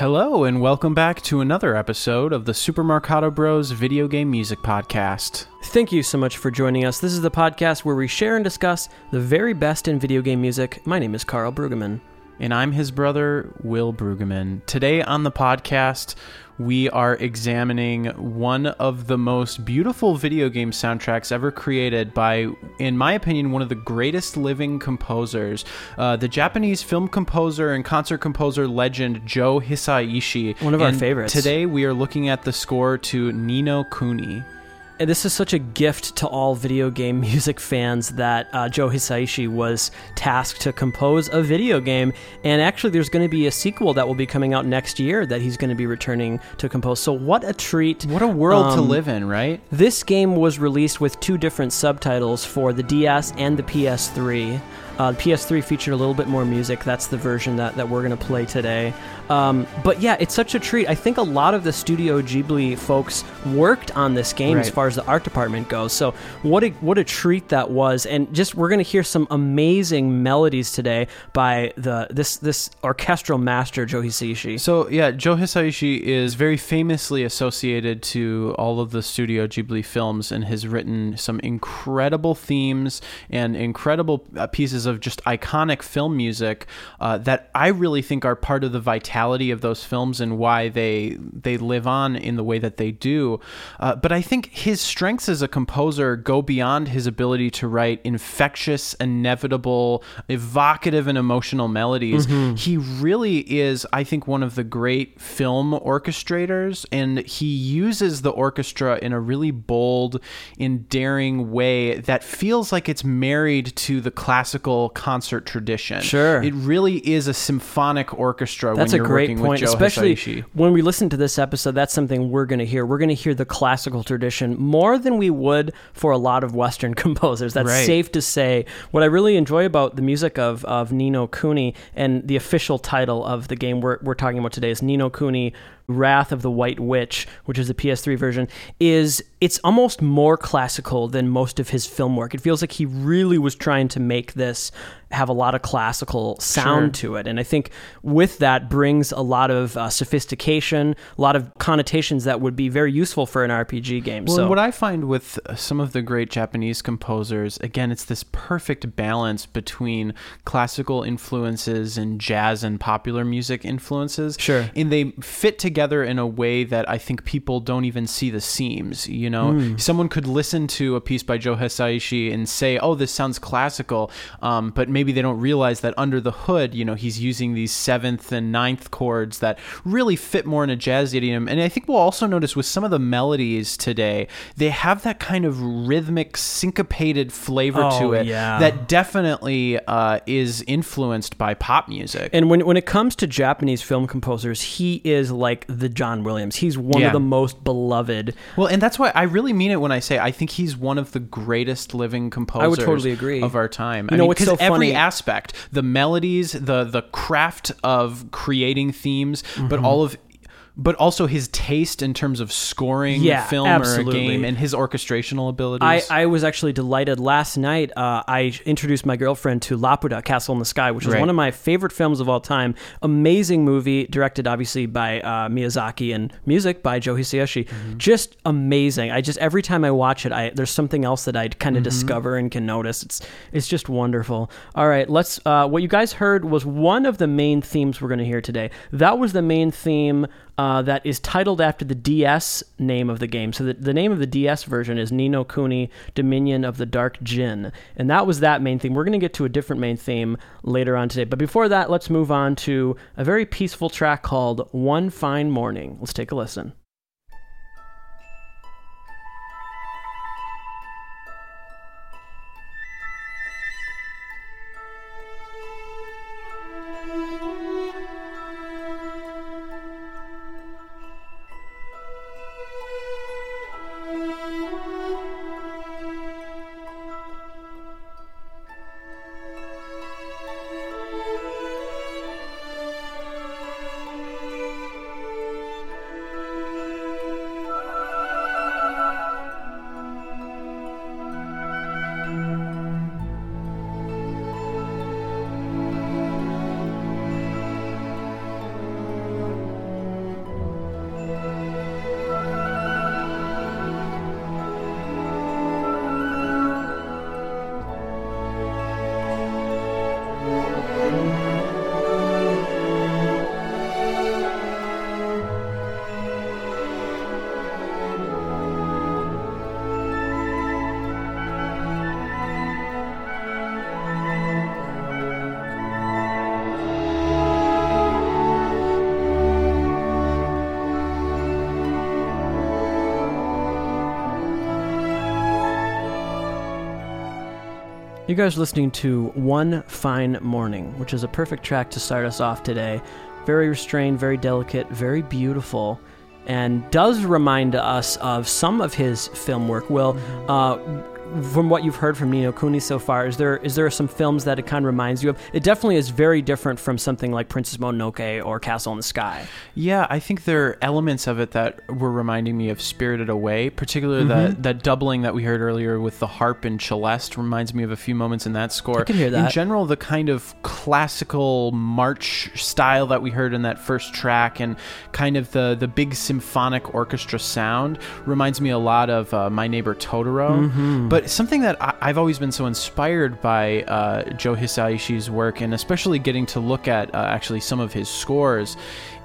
Hello, and welcome back to another episode of the Super Marcato Bros Video Game Music Podcast. Thank you so much for joining us. This is the podcast where we share and discuss the very best in video game music. My name is Karl Brueggemann. And I'm his brother, Will Brueggemann. Today on the podcast, we are examining one of the most beautiful video game soundtracks ever created by, in my opinion, one of the greatest living composers, uh, the Japanese film composer and concert composer legend Joe Hisaishi. One of our And favorites. Today, we are looking at the score to Ni no Kuni. And this is such a gift to all video game music fans that uh, Joe Hisaishi was tasked to compose a video game. And actually, there's going to be a sequel that will be coming out next year that he's going to be returning to compose. So, what a treat! What a world to Um, live in, right? This game was released with two different subtitles for the DS and the PS3. Uh, the PS3 featured a little bit more music. That's the version that, that we're going to play today. Um, but yeah, it's such a treat. I think a lot of the Studio Ghibli folks worked on this game as far as the art department goes. So what a what a treat that was. And just we're going to hear some amazing melodies today by the this this orchestral master Joe Hisaishi. So yeah, Joe Hisaishi is very famously associated to all of the Studio Ghibli films and has written some incredible themes and incredible uh, pieces of just iconic film music uh, that I really think are part of the vitality of those films and why they they live on in the way that they do. Uh, but I think his strengths as a composer go beyond his ability to write infectious, inevitable, evocative, and emotional melodies. He really is, I think, one of the great film orchestrators, and he uses the orchestra in a really bold and daring way that feels like it's married to the classical concert tradition. Sure. It really is a symphonic orchestra That's when a great point, especially Hisaishi. when we listen to this episode. That's something we're going to hear. We're going to hear the classical tradition more than we would for a lot of Western composers. That's Right. safe to say. What I really enjoy about the music of of Ni no Kuni and the official title of the game we're we're talking about today is Ni no Kuni. Wrath of the White Witch, which is the PS3 version, is it's almost more classical than most of his film work. It feels like he really was trying to make this have a lot of classical sound to it. And I think with that brings a lot of uh, sophistication, a lot of connotations that would be very useful for an RPG game. Well, so what I find with uh, some of the great Japanese composers, again, it's this perfect balance between classical influences and jazz and popular music influences. Sure. And they fit together in a way that I think people don't even see the seams. You know, Hmm. someone could listen to a piece by Joe Hisaishi and say, "Oh, this sounds classical," um, but maybe they don't realize that under the hood, you know, he's using these seventh and ninth chords that really fit more in a jazz idiom. And I think we'll also notice with some of the melodies today, they have that kind of rhythmic, syncopated flavor Oh, to it yeah. that definitely uh, is influenced by pop music. And when when it comes to Japanese film composers, he is like the John Williams. He's one Yeah. of the most beloved. Well, and that's why I really mean it when I say I think he's one of the greatest living composers. I would totally agree. of our time. You I know mean, 'cause so every aspect, the melodies, the the craft of creating themes, Mm-hmm. but all of. But also his taste in terms of scoring Yeah, film absolutely. or a game, and his orchestrational abilities. I, I was actually delighted last night. Uh, I introduced my girlfriend to Laputa, Castle in the Sky, which is Right. one of my favorite films of all time. Amazing movie, directed obviously by uh, Miyazaki and music by Joe Hisaishi. Mm-hmm. Just amazing. I just every time I watch it, I there's something else that I kind Mm-hmm. of discover and can notice. It's it's just wonderful. All right, let's. Uh, what you guys heard was one of the main themes we're going to hear today. That was the main theme uh, that is titled after the DS name of the game. So the, the name of the DS version is Ni no Kuni Dominion of the Dark Djinn. And that was that main theme. We're going to get to a different main theme later on today. But before that, let's move on to a very peaceful track called One Fine Morning. Let's take a listen. You guys are listening to One Fine Morning, which is a perfect track to start us off today. Very restrained, very delicate, very beautiful, and does remind us of some of his film work. Will, uh, from what you've heard from Ni no Kuni so far, is there is there some films that it kind of reminds you of? It definitely is very different from something like Princess Mononoke or Castle in the Sky. Yeah, I think there are elements of it that were reminding me of Spirited Away, particularly Mm-hmm. that that doubling that we heard earlier with the harp and celeste reminds me of a few moments in that score. I can hear that. In general, the kind of classical march style that we heard in that first track and kind of the the big symphonic orchestra sound reminds me a lot of uh, My Neighbor Totoro. Mm-hmm. But something that I, I've always been so inspired by uh, Joe Hisaishi's work, and especially getting to look at uh, actually some of his scores,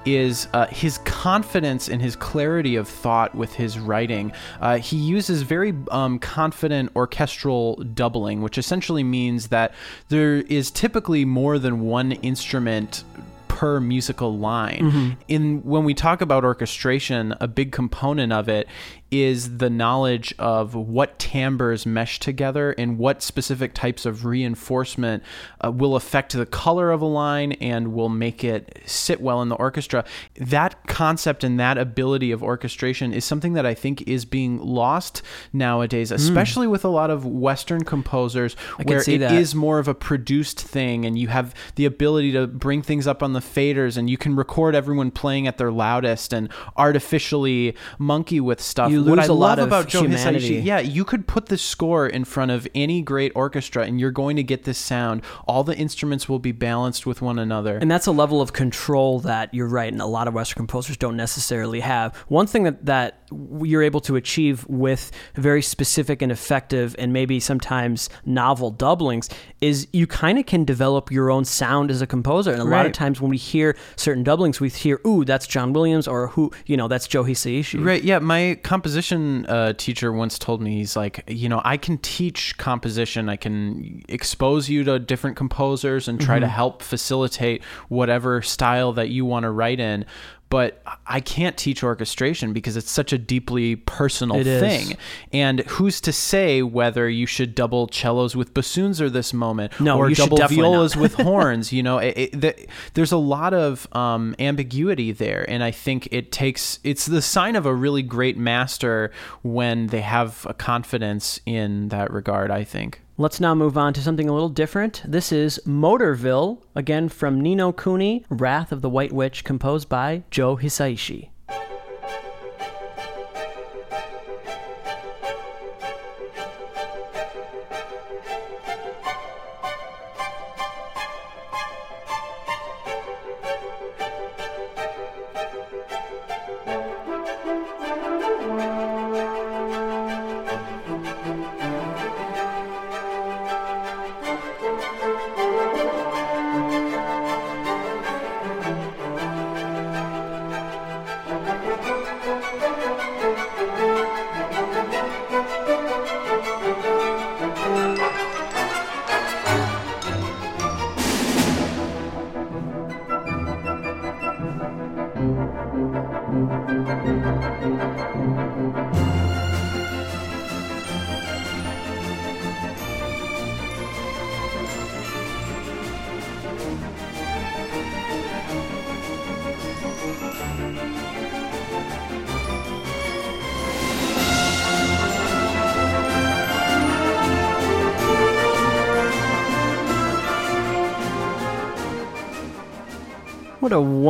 is uh, his confidence and his clarity of thought with his writing. Uh, he uses very um, confident orchestral doubling, which essentially means that there is typically more than one instrument per musical line. In when we talk about orchestration, a big component of it is the knowledge of what timbres mesh together and what specific types of reinforcement uh, will affect the color of a line and will make it sit well in the orchestra. That concept and that ability of orchestration is something that I think is being lost nowadays, especially with a lot of Western composers, can where it that. is more of a produced thing and you have the ability to bring things up on the faders and you can record everyone playing at their loudest and artificially monkey with stuff. You what lose I a lot love about Joe humanity. Hisaishi, yeah, you could put the score in front of any great orchestra and you're going to get this sound. All the instruments will be balanced with one another. And that's a level of control that you're right, and a lot of Western composers don't necessarily have. One thing that, that you're able to achieve with very specific and effective and maybe sometimes novel doublings is you kind of can develop your own sound as a composer. And a lot of times when we hear certain doublings, we hear, ooh, that's John Williams, or who, you know, that's Joe Hisaishi. Right. Yeah. My composition uh, teacher once told me, he's like, you know, I can teach composition. I can expose you to different composers and try to help facilitate whatever style that you want to write in. But I can't teach orchestration because it's such a deeply personal It is. thing. And who's to say whether you should double cellos with bassoons or this moment, No, or you double violas with horns? You know, it, it, the, there's a lot of um, ambiguity there, and I think it takes it's the sign of a really great master when they have a confidence in that regard. I think. Let's now move on to something a little different. This is Motorville, again from Ni no Kuni, Wrath of the White Witch, composed by Joe Hisaishi.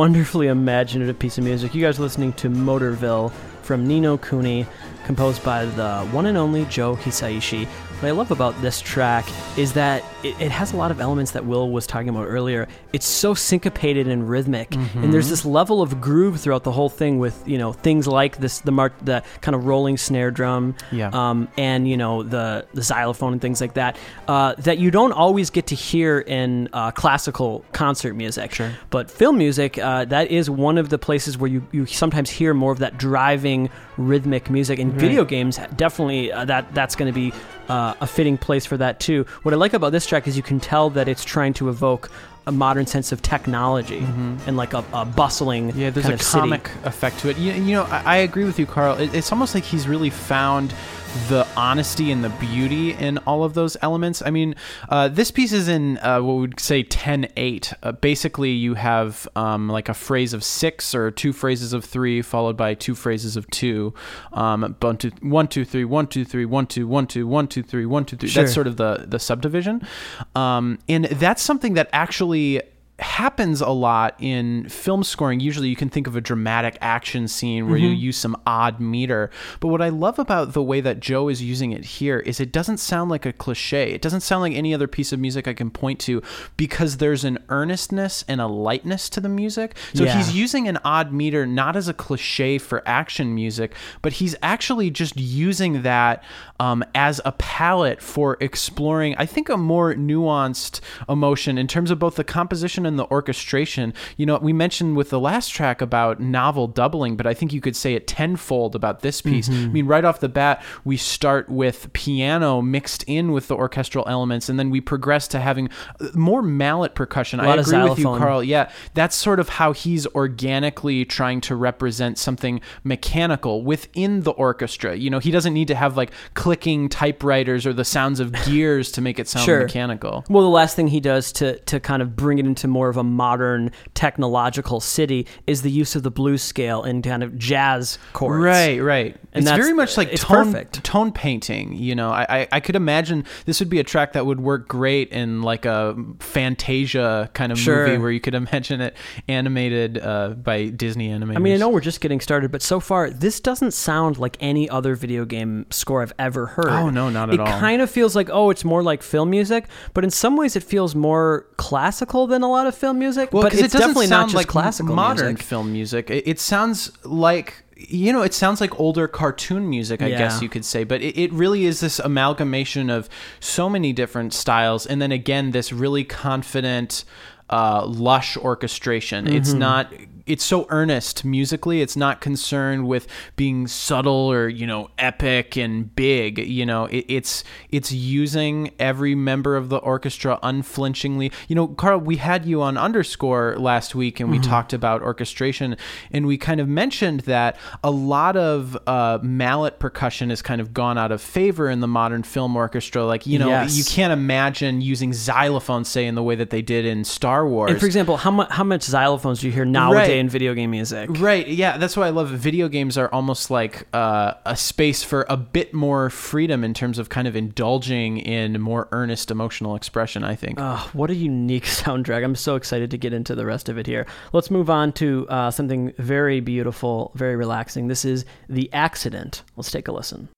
Wonderfully imaginative piece of music. You guys are listening to Motorville from Ni no Kuni, composed by the one and only Joe Hisaishi. What I love about this track is that it, it has a lot of elements that Will was talking about earlier. It's so syncopated and rhythmic, and there's this level of groove throughout the whole thing with you know things like this the mar- the kind of rolling snare drum, Yeah. um, and you know the the xylophone and things like that uh, that you don't always get to hear in uh, classical concert music. Sure. But film music, uh, that is one of the places where you, you sometimes hear more of that driving rhythmic music. And video games definitely uh, that that's going to be uh, a fitting place for that too. What I like about this track is you can tell that it's trying to evoke a modern sense of technology and like a, a bustling Yeah, there's a of city. comic effect to it. You, you know, I, I agree with you, Karl. It, it's almost like he's really found the honesty and the beauty in all of those elements. I mean, uh, this piece is in uh, what we would say 10 8. Uh, basically, you have um, like a phrase of six or two phrases of three, followed by two phrases of two. Um, one, two, one, two, three, one, two, three, one, two, one, two, one, two, three, one, two, three. Sure. That's sort of the, the subdivision. Um, and that's something that actually happens a lot in film scoring. Usually you can think of a dramatic action scene where you mm-hmm. use some odd meter. But what I love about the way that Joe is using it here is it doesn't sound like a cliche. It doesn't sound like any other piece of music I can point to because there's an earnestness and a lightness to the music. So Yeah. he's using an odd meter not as a cliche for action music, but he's actually just using that um, as a palette for exploring, I think, a more nuanced emotion in terms of both the composition and the orchestration. You know, we mentioned with the last track about novel doubling, but I think you could say it tenfold about this piece. I mean, right off the bat, we start with piano mixed in with the orchestral elements, and then we progress to having uh, more mallet percussion. I agree with you. Karl. Yeah, that's sort of how he's organically trying to represent something mechanical within the orchestra. You know, he doesn't need to have like clicking typewriters or the sounds of gears to make it sound Sure. mechanical. Well, the last thing he does to to kind of bring it into more of a modern technological city is the use of the blues scale in kind of jazz chords. Right, right. And it's very much like tone, perfect. tone painting. You know, I, I I could imagine this would be a track that would work great in like a Fantasia kind of Sure. movie where you could imagine it animated uh, by Disney animators. I mean, I know we're just getting started, but so far this doesn't sound like any other video game score I've ever heard. Oh, no, not at it all. It kind of feels like oh, it's more like film music, but in some ways it feels more classical than a lot of film music. Well, but it's it doesn't definitely sound not just like classical modern music. film music. It, it sounds like you know, it sounds like older cartoon music, I Yeah. guess you could say. But it, it really is this amalgamation of so many different styles, and then again, this really confident, uh, lush orchestration. It's Mm-hmm. not. It's so earnest musically. It's not concerned with being subtle or you know epic and big. You know, it, it's it's using every member of the orchestra unflinchingly. You know, Karl, we had you on Underscore last week, and we Mm-hmm. talked about orchestration, and we kind of mentioned that a lot of uh, mallet percussion has kind of gone out of favor in the modern film orchestra. Like, you know, Yes. you can't imagine using xylophones, say, in the way that they did in Star Wars. And for example, how much how much xylophones do you hear nowadays Right. In video game music? Right. Yeah, that's why I love video games are almost like uh, a space for a bit more freedom in terms of kind of indulging in more earnest emotional expression. I think. Oh, what a unique soundtrack. I'm so excited to get into the rest of it here. Let's move on to uh, something very beautiful, very relaxing. This is The Accident. Let's take a listen.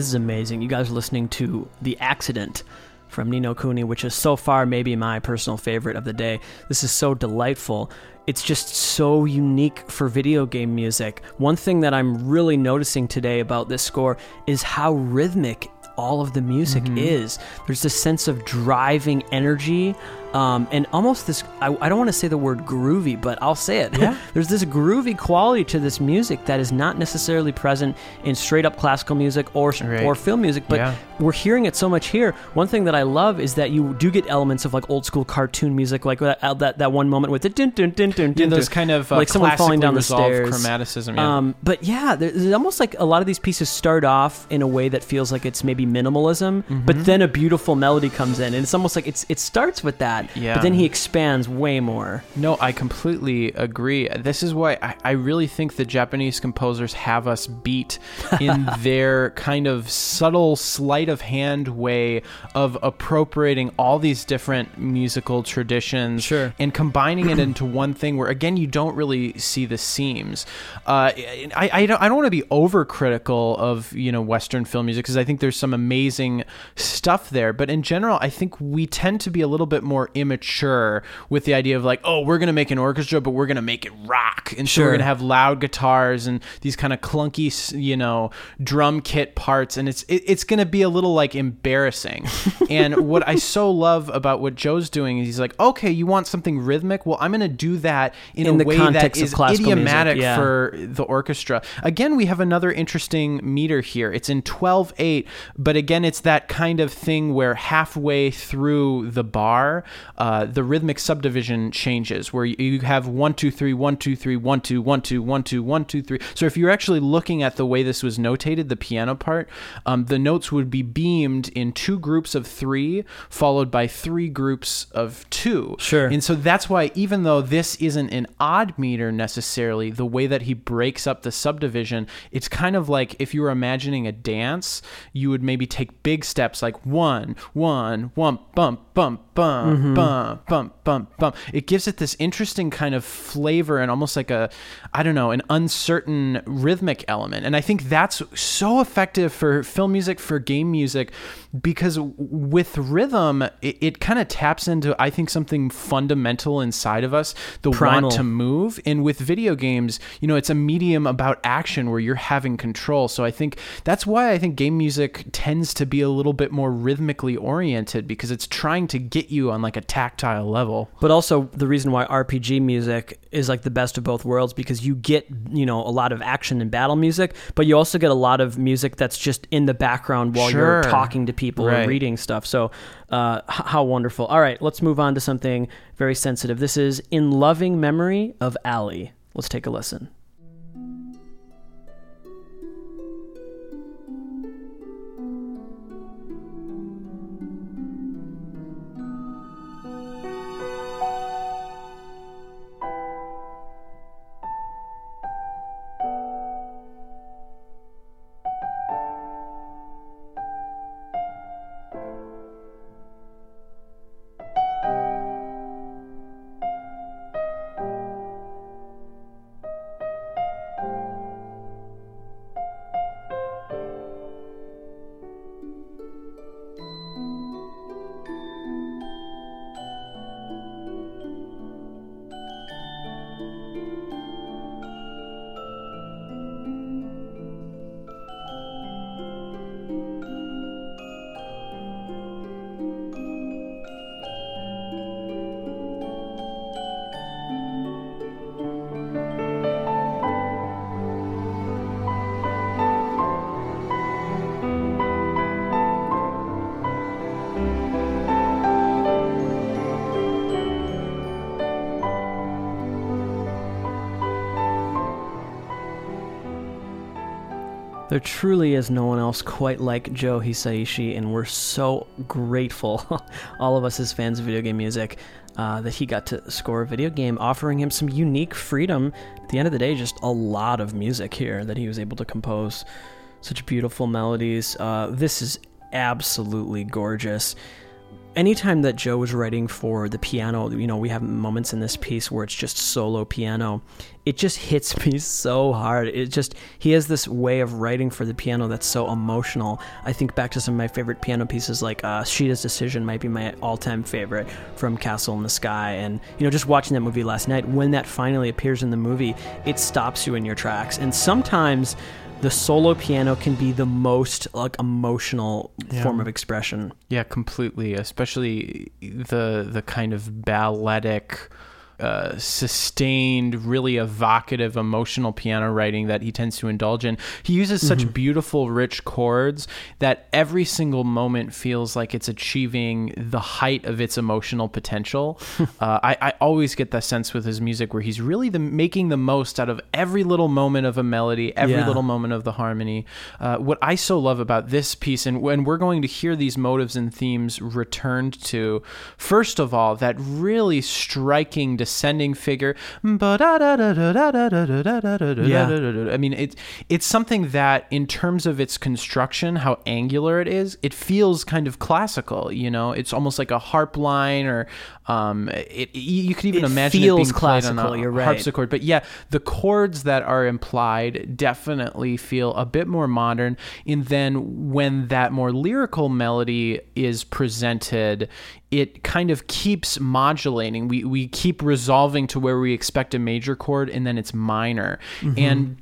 This is amazing. You guys are listening to The Accident from Ni no Kuni, which is so far maybe my personal favorite of the day. This is so delightful. It's just so unique for video game music. One thing that I'm really noticing today about this score is how rhythmic all of the music mm-hmm. is. There's this sense of driving energy um, and almost this, I, I don't want to say the word groovy, but I'll say it. Yeah. There's this groovy quality to this music that is not necessarily present in straight up classical music or Right. or film music, but Yeah. we're hearing it so much here. One thing that I love is that you do get elements of like old school cartoon music, like that uh, that, that one moment with the dun dun dun dun Yeah, dun, those kind of uh, like someone falling down the stairs. chromaticism. Yeah. Um, but yeah, there- there's almost like a lot of these pieces start off in a way that feels like it's maybe minimalism, Mm-hmm. but then a beautiful melody comes in, and it's almost like it's it starts with that, that. Yeah. But then he expands way more. No, I completely agree. This is why I, I really think the Japanese composers have us beat in their kind of subtle, sleight of hand way of appropriating all these different musical traditions Sure. and combining it into one thing where, again, you don't really see the seams. Uh, I, I don't, I don't want to be overcritical of, you know, Western film music because I think there's some amazing stuff there. But in general, I think we tend to be a little bit more immature with the idea of like, oh, we're going to make an orchestra, but we're going to make it rock. And so we're going to have loud guitars and these kind of clunky, you know, drum kit parts. And it's, it, it's going to be a little like embarrassing. and what I so love about what Joe's doing is he's like, okay, you want something rhythmic? Well, I'm going to do that in, In a the way that context of is classical music, idiomatic yeah. for the orchestra. Again, we have another interesting meter here. It's in 12 8, but again, it's that kind of thing where halfway through the bar, uh, the rhythmic subdivision changes, where you- have 1 2 3 1 2 3 1 2 1 2 1 2 1 2 3. So if you're actually looking at the way this was notated, the piano part, um, the notes would be beamed in two groups of three, followed by three groups of two. Sure. And so that's why, even though this isn't an odd meter necessarily, the way that he breaks up the subdivision, it's kind of like if you were imagining a dance, you would maybe take big steps like one, one, one, bump, bump, bump, mm-hmm. bump, bump, bump, bump. It gives it this interesting kind of flavor and almost like a, I don't know, an uncertain rhythmic element. And I think that's so effective for film music, for game music, because with rhythm, it, it kind of taps into, I think, something fundamental inside of us, the Primal. want to move. And with video games, you know, it's a medium about action where you're having control. So I think that's why I think game music tends to be a little bit more rhythmically oriented because it's trying to get you on like a tactile level. But also the reason why RPG music is like the best of both worlds because you get, you know, a lot of action and battle music, but you also get a lot of music that's just in the background while you're talking to people Right. and reading stuff. So, uh, how wonderful. All right, let's move on to something very sensitive. This is In Loving Memory of Allie. Let's take a listen. There truly is no one else quite like Joe Hisaishi, and we're so grateful, all of us as fans of video game music, uh, that he got to score a video game, offering him some unique freedom. At the end of the day, just a lot of music here that he was able to compose. Such beautiful melodies. Uh, this is absolutely gorgeous anytime that Joe was writing for the piano, you know, we have moments in this piece where it's just solo piano. It just hits me so hard. It just he has this way of writing for the piano that's so emotional. I think back to some of my favorite piano pieces, like uh, Sheeta's Decision might be my all-time favorite from Castle in the Sky, and you know, just watching that movie last night. When that finally appears in the movie, it stops you in your tracks, and sometimes. The solo piano can be the most like emotional Yeah. form of expression. Yeah, completely. Especially the the kind of balletic uh, sustained, really evocative, emotional piano writing that he tends to indulge in. He uses such Mm-hmm. beautiful, rich chords that every single moment feels like it's achieving the height of its emotional potential. uh, I, I always get that sense with his music where he's really the, making the most out of every little moment of a melody, every Yeah. little moment of the harmony. Uh, what I so love about this piece, and when we're going to hear these motives and themes returned to, first of all, that really striking descending figure. Yeah. I mean, it's it's something that, in terms of its construction, how angular it is, it feels kind of classical. You know, it's almost like a harp line, or um, it. You could even It imagine it feels being played on classical, a you're right. harpsichord. But yeah, the chords that are implied definitely feel a bit more modern. And then when that more lyrical melody is presented, it kind of keeps modulating. We we keep resolving to where we expect a major chord, and then it's minor. Mm-hmm. And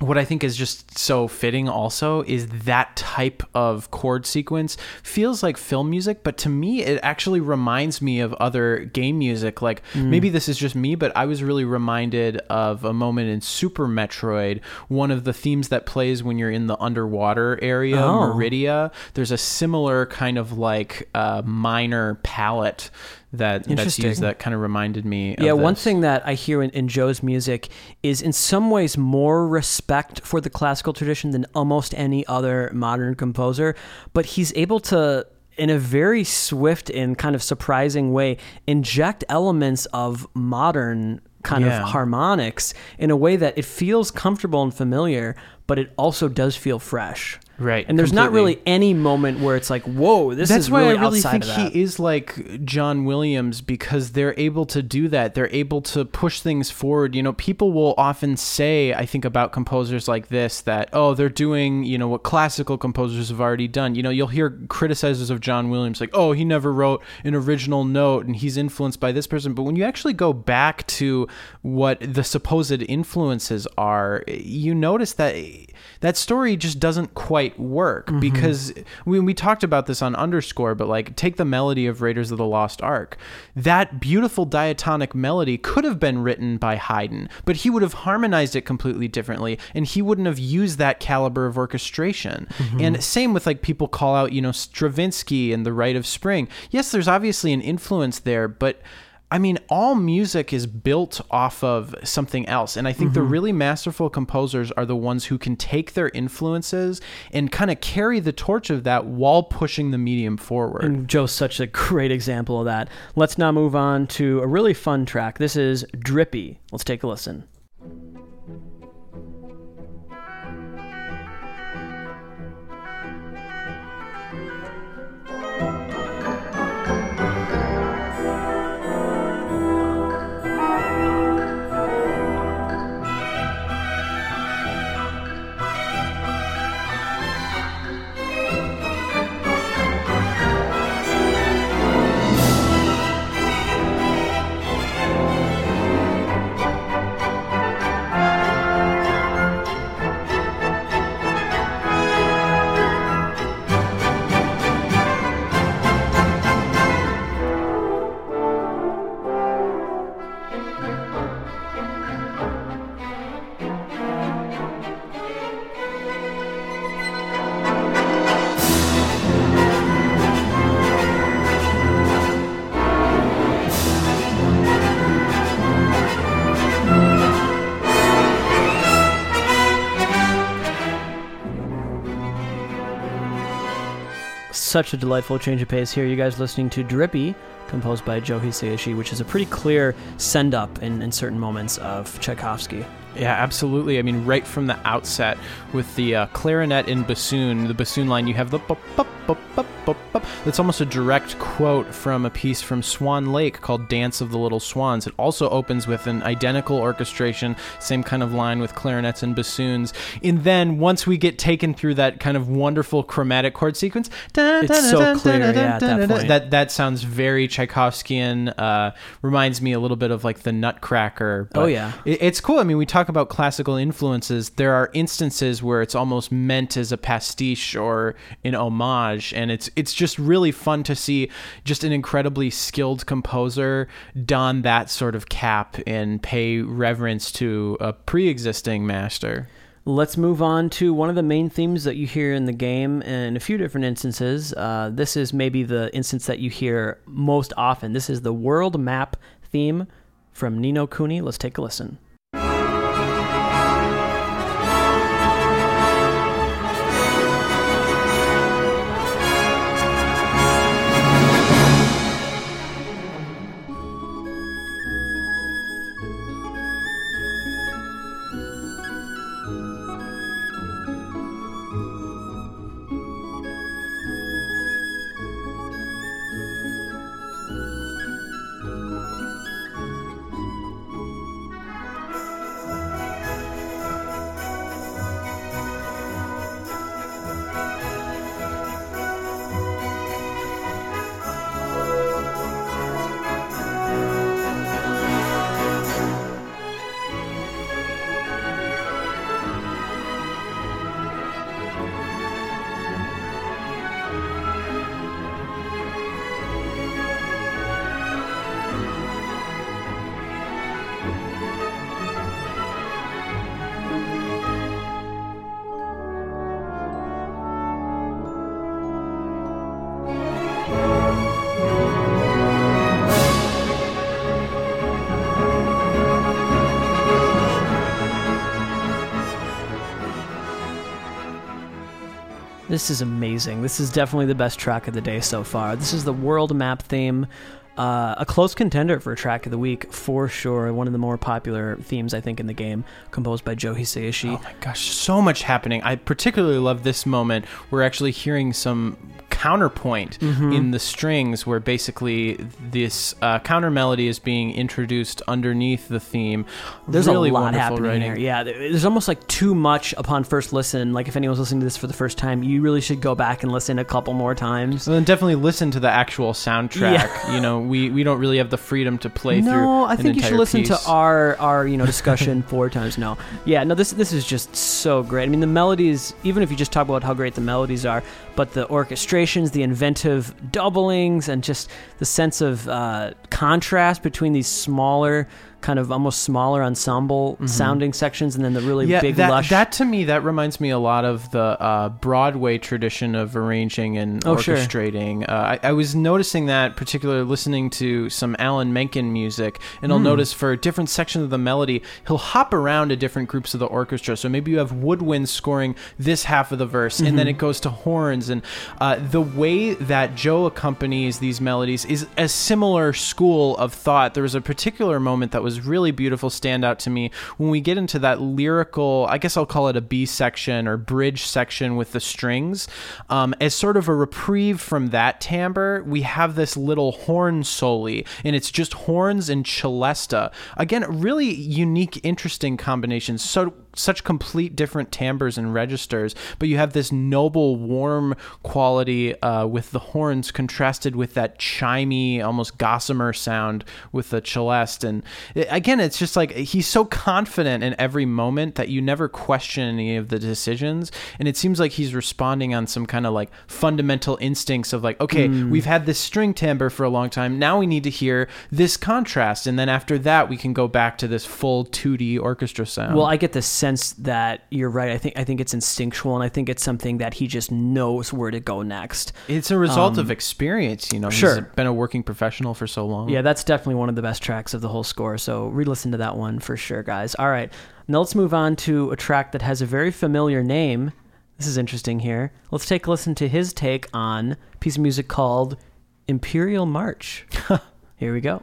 what I think is just so fitting also is that type of chord sequence feels like film music, but to me, it actually reminds me of other game music. Like maybe this is just me, but I was really reminded of a moment in Super Metroid, one of the themes that plays when you're in the underwater area, Oh. Maridia. There's a similar kind of like uh, minor palette that that's used that kind of reminded me. Yeah, one thing that I hear in, in Joe's music is in some ways more respect for the classical tradition than almost any other modern composer, but he's able to in a very swift and kind of surprising way inject elements of modern kind Yeah. of harmonics in a way that it feels comfortable and familiar, but it also does feel fresh. Right, And there's not completely. really any moment where it's like, whoa, this That's is why really I really outside think of that. he is like John Williams because they're able to do that. They're able to push things forward. You know, people will often say, I think about composers like this that, oh, they're doing, you know, what classical composers have already done. You know, you'll hear criticizers of John Williams like, oh, he never wrote an original note and he's influenced by this person. But when you actually go back to what the supposed influences are, you notice that that story just doesn't quite work Mm-hmm. because we, we talked about this on underscore but like take the melody of raiders of the lost ark that beautiful diatonic melody could have been written by haydn but he would have harmonized it completely differently and he wouldn't have used that caliber of orchestration Mm-hmm. and same with like people call out you know stravinsky and the rite of spring yes there's obviously an influence there but I mean, all music is built off of something else. And I think the mm-hmm. really masterful composers are the ones who can take their influences and kind of carry the torch of that while pushing the medium forward. And Joe's such a great example of that. Let's now move on to a really fun track. This is Drippy. Let's take a listen. Such a delightful change of pace here. You guys listening to Drippy, composed by Joe Hisaishi, which is a pretty clear send up in, in certain moments of Tchaikovsky. Yeah, absolutely. I mean, right from the outset with the uh, clarinet and bassoon, the bassoon line, you have the bup, bup, bup, bup, bup, bup. That's almost a direct quote from a piece from Swan Lake called Dance of the Little Swans. It also opens with an identical orchestration, same kind of line with clarinets and bassoons. And then once we get taken through that kind of wonderful chromatic chord sequence, It's so clear, yeah, at that point. that that sounds very Tchaikovskyan. Uh, reminds me a little bit of like the Nutcracker. Oh, yeah. it- it's cool. I mean, we talked talk about classical influences, there are instances where it's almost meant as a pastiche or an homage, and it's it's just really fun to see just an incredibly skilled composer don that sort of cap and pay reverence to a pre-existing master. Let's move on to one of the main themes that you hear in the game in a few different instances. Uh, this is maybe the instance that you hear most often. This is the world map theme from Ni no Kuni. Let's take a listen. This is amazing. This is definitely the best track of the day so far. This is the world map theme. Uh, a close contender for track of the week for sure. One of the more popular themes I think in the game, composed by Joe Hisaishi. Oh my gosh, so much happening. I particularly love this moment. We're actually hearing some counterpoint Mm-hmm. in the strings where basically this uh, counter melody is being introduced underneath the theme. There's really a lot happening writing. here. Yeah, there's almost like too much upon first listen. Like if anyone's listening to this for the first time, you really should go back and listen a couple more times. So then definitely listen to the actual soundtrack. Yeah. You know, we, we don't really have the freedom to play through. No, I think you should listen piece. to our our you know discussion four times. No, yeah, no, this this is just so great. I mean, the melodies, even if you just talk about how great the melodies are, but the orchestrations, the inventive doublings, and just the sense of uh, contrast between these smaller, kind of almost smaller ensemble sounding sections, and then the really Mm-hmm. yeah, big that, lush. that to me that reminds me a lot of the uh, Broadway tradition of arranging and Oh, sure. orchestrating. Uh, I, I was noticing that, particularly listening to some Alan Menken music, and I'll Hmm. notice for different sections of the melody, he'll hop around to different groups of the orchestra. So maybe you have woodwinds scoring this half of the verse, and Mm-hmm. then it goes to horns, and uh, the way that Joe accompanies these melodies is a similar school of thought. There was a particular moment that was really beautiful, stand out to me when we get into that lyrical. I guess I'll call it a B section or bridge section with the strings. Um, as sort of a reprieve from that timbre, we have this little horn soli, and it's just horns and celesta. Again, really unique, interesting combinations. So such complete different timbres and registers, but you have this noble, warm quality uh, with the horns contrasted with that chimey, almost gossamer sound with the celeste. And again, it's just like he's so confident in every moment that you never question any of the decisions. And it seems like he's responding on some kind of like fundamental instincts of like, okay, we've had this string timbre for a long time. Now we need to hear this contrast. And then after that, we can go back to this full 2D orchestra sound. Well, I get the sense that you're right. I think I think it's instinctual, and I think it's something that he just knows where to go next. It's a result of experience, you know. Um, sure. He's been a working professional for so long. Yeah, that's definitely one of the best tracks of the whole score. So re-listen to that one for sure, guys. All right, now let's move on to a track that has a very familiar name. This is interesting here. Let's take a listen to his take on a piece of music called Imperial March. here we go.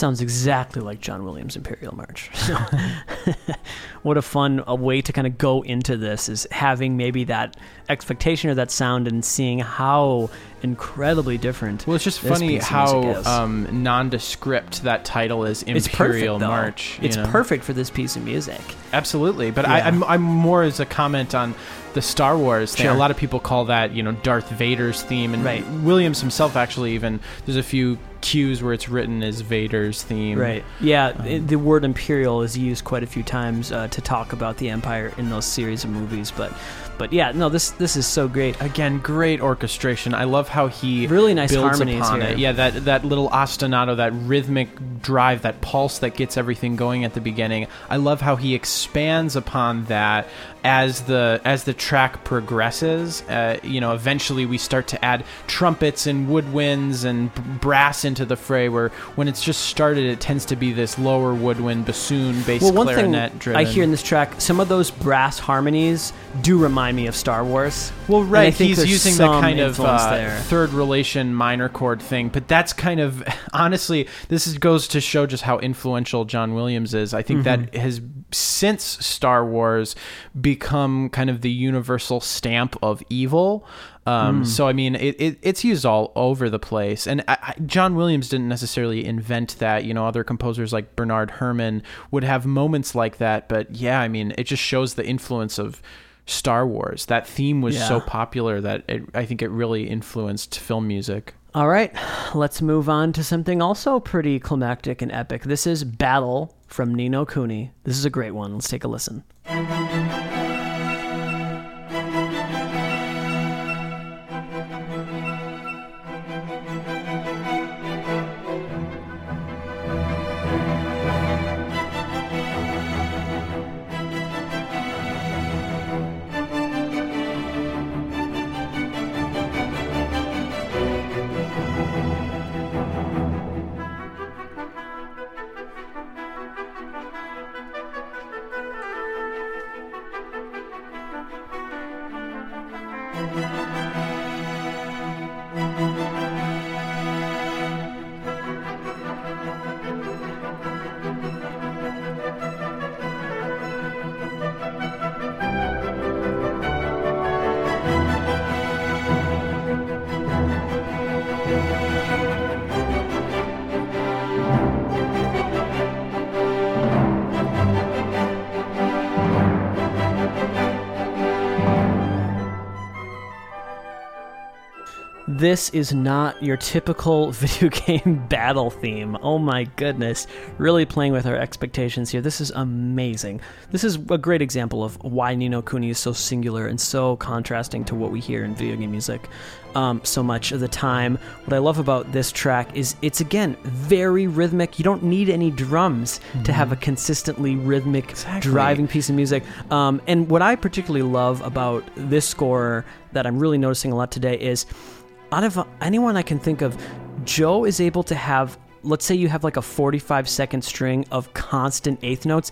Sounds exactly like John Williams' Imperial March. what a fun a way to kind of go into this is having maybe that expectation or that sound and seeing how incredibly different. Well, it's just funny how um, nondescript that title is it's perfect, Imperial. March. you It's know? perfect for this piece of music. Absolutely, but I, Yeah. I'm I'm more as a comment on the Star Wars thing. Sure. A lot of people call that you know Darth Vader's theme, and Right. Williams himself actually even there's a few cues where it's written as Vader's theme. Right. Yeah. Um, it- the word imperial is used quite a few times uh, to talk about the empire in those series of movies. But, but yeah, no, this this is so great. Again, great orchestration. I love how he Really nice builds harmonies upon here. it. Yeah, that that little ostinato, that rhythmic drive, that pulse that gets everything going at the beginning. I love how he expands upon that as the as the track progresses. Uh, you know, eventually we start to add trumpets and woodwinds and b- brass into the fray. Where when it's just started, it tends to be this lower woodwind, bassoon, bass, Well, one thing driven. I hear in this track, some of those brass harmonies do remind me of Star Wars. Well, right. He's using that some kind of uh, third relation minor chord thing, but that's kind of honestly, this is, goes to show just how influential John Williams is. I think Mm-hmm. that has since Star Wars become kind of the universal stamp of evil. Mm. Um, So I mean, it, it, it's used all over the place, and I, I, John Williams didn't necessarily invent that. You know, other composers like Bernard Herrmann would have moments like that, but yeah, I mean, it just shows the influence of Star Wars. That theme was so popular that it, I think it really influenced film music. All right, let's move on to something also pretty climactic and epic. This is Battle from Ni no Kuni. This is a great one. Let's take a listen. This is not your typical video game battle theme. Oh my goodness. Really playing with our expectations here. This is amazing. This is a great example of why Ni no Kuni is so singular and so contrasting to what we hear in video game music um, so much of the time. What I love about this track is it's, again, very rhythmic. You don't need any drums to have a consistently rhythmic, Exactly. driving piece of music. Um, and what I particularly love about this score that I'm really noticing a lot today is out of anyone I can think of, Joe is able to have. Let's say you have like a 45 second string of constant eighth notes,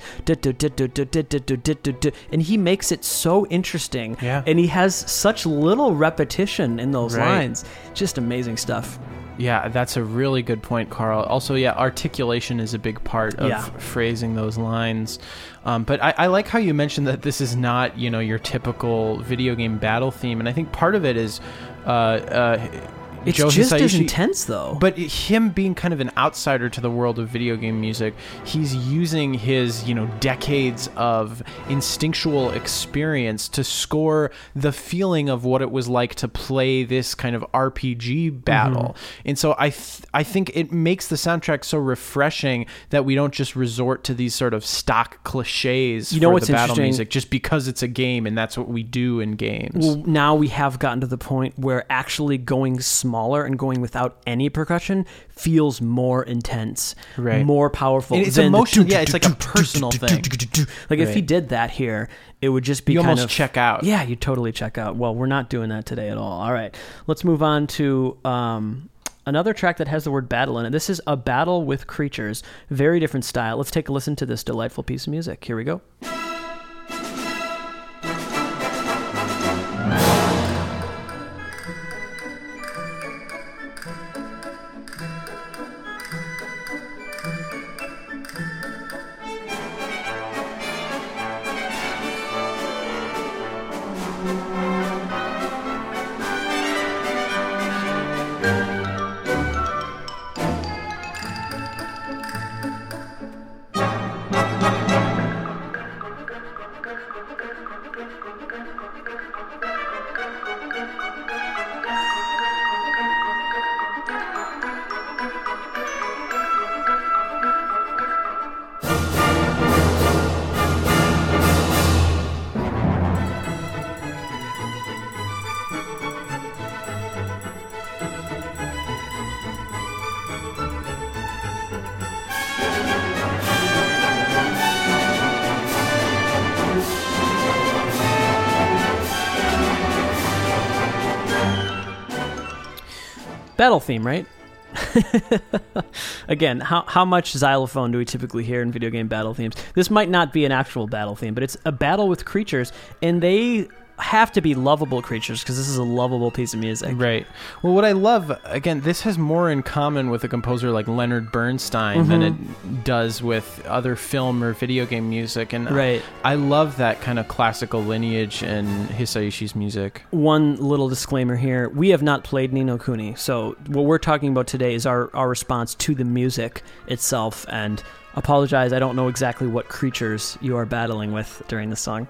and he makes it so interesting. Yeah. And he has such little repetition in those Right. lines. Just amazing stuff. Yeah, that's a really good point, Karl. Also, yeah, articulation is a big part of Yeah. phrasing those lines. Um, but I, I like how you mentioned that this is not, you know, your typical video game battle theme, and I think part of it is. Uh, uh, It's Joe just as intense, though. But him being kind of an outsider to the world of video game music, he's using his, you know, decades of instinctual experience to score the feeling of what it was like to play this kind of RPG battle. Mm-hmm. And so I th- I think it makes the soundtrack so refreshing that we don't just resort to these sort of stock cliches You know for what's the battle music just because it's a game and that's what we do in games. Well, now we have gotten to the point where actually going smaller and going without any percussion feels more intense, Right. more powerful. And it's than emotional- yeah, it's like a personal thing. Like if he did that here, it would just be You kind almost of check out. Yeah, you totally check out. Well, we're not doing that today at all. All right, let's move on to um, another track that has the word battle in it. This is a battle with creatures, very different style. Let's take a listen to this delightful piece of music. Here we go. Battle theme, right? Again, how how much xylophone do we typically hear in video game battle themes? This might not be an actual battle theme, but it's a battle with creatures, and they have to be lovable creatures because this is a lovable piece of music. Right. Well, what I love, again, this has more in common with a composer like Leonard Bernstein than Mm-hmm. it does with other film or video game music. And Right. I love that kind of classical lineage in Hisaishi's music. One little disclaimer here: we have not played Ni no Kuni, so what we're talking about today is our our response to the music itself. And apologize, I don't know exactly what creatures you are battling with during the song.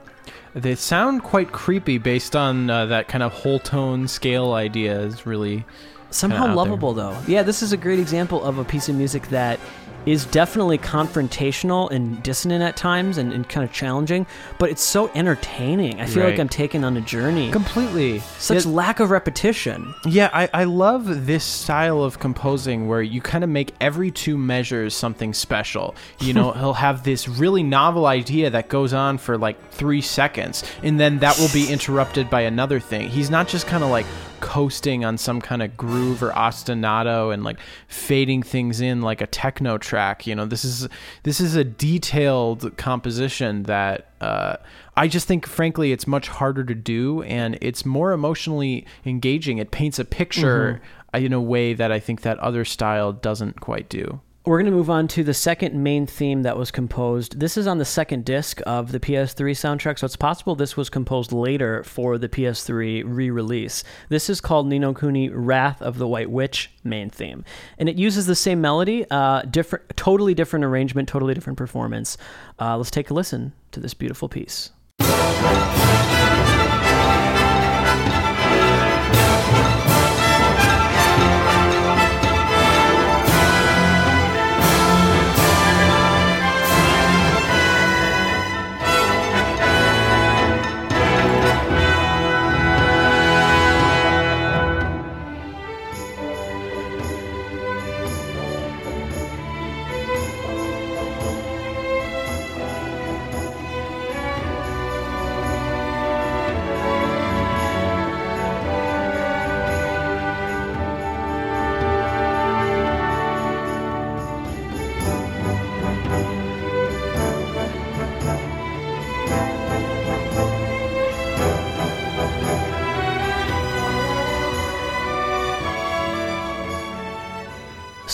They sound quite creepy based on uh, that kind of whole tone scale idea. Is really somehow out there. lovable though yeah this is a great example of a piece of music that is definitely confrontational and dissonant at times and, and kind of challenging but it's so entertaining. I feel like i'm taken on a journey. Completely. Such Yeah, lack of repetition. Yeah, I, I love this style of composing where you kind of make every two measures something special. You know, he'll have this really novel idea that goes on for like three seconds, and then that will be interrupted by another thing. He's not just kind of like coasting on some kind of groove or ostinato and like fading things in like a techno track. You know, this is this is a detailed composition that uh, I just think, frankly, it's much harder to do, and it's more emotionally engaging. It paints a picture uh, in a way that I think that other style doesn't quite do. We're going to move on to the second main theme that was composed. This is on the second disc of the ps3 soundtrack so it's possible this was composed later for the ps3 re-release. This is called ni no kuni wrath of the white witch main theme. And it uses the same melody uh, different totally different arrangement totally different performance. Uh, let's take a listen to this beautiful piece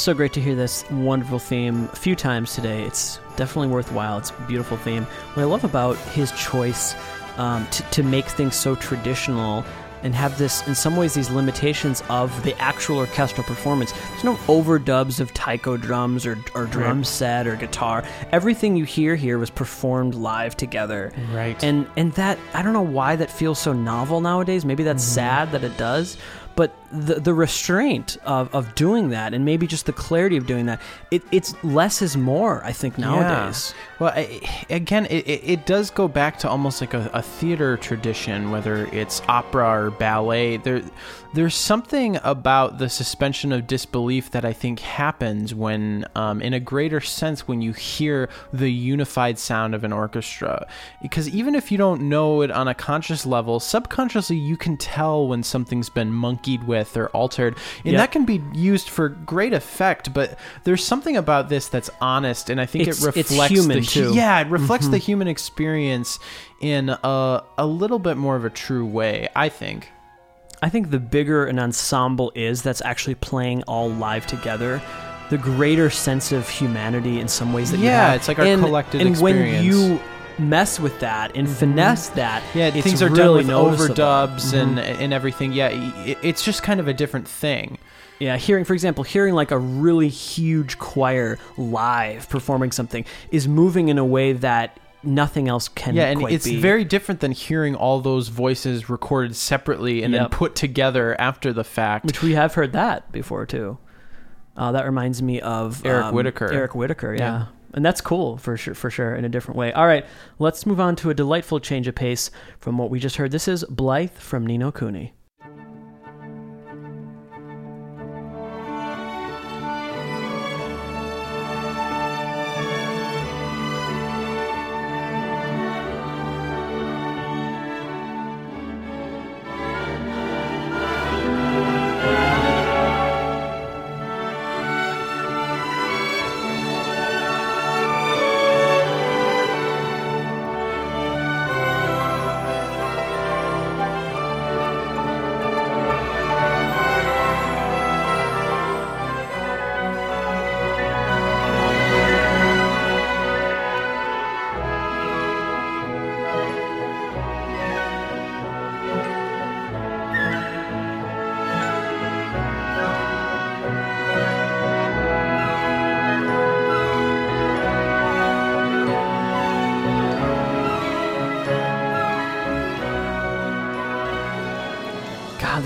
so great to hear this wonderful theme a few times today. It's definitely worthwhile. It's a beautiful theme. What I love about his choice um, to, to make things so traditional and have this, in some ways, these limitations of the actual orchestral performance. There's no overdubs of taiko drums or, or drum set or guitar. Everything you hear here was performed live together. Right. And and that I don't know why that feels so novel nowadays. Maybe that's sad that it does, but the the restraint of, of doing that and maybe just the clarity of doing that, it, it's less is more. I think nowadays. Yeah. Well, I, again, it, it, does go back to almost like a, a theater tradition, whether it's opera or ballet. There, there's something about the suspension of disbelief that I think happens when, um, in a greater sense, when you hear the unified sound of an orchestra. Because even if you don't know it on a conscious level, subconsciously you can tell when something's been monkeyed with or altered, and Yeah. that can be used for great effect. But there's something about this that's honest, and I think It's- it reflects human, the too. yeah, it reflects the mm-hmm. human experience in a a little bit more of a true way. I think. I think the bigger an ensemble is that's actually playing all live together, the greater sense of humanity in some ways that you Yeah, have. it's like our and, collective and experience. when you mess with that and finesse that, Yeah, things are really done with noticeable. overdubs and and everything. Yeah, it, it's just kind of a different thing. Yeah, hearing, for example, hearing like a really huge choir live performing something is moving in a way that nothing else can. Yeah, and quite it's be. very different than hearing all those voices recorded separately and then put together after the fact. which we have heard that before too. Uh, that reminds me of Eric um, Whitacre. Eric Whitacre, yeah. Yeah. And that's cool for sure, for sure, in a different way. All right, let's move on to a delightful change of pace from what we just heard. This is Blythe from Ni no Kuni.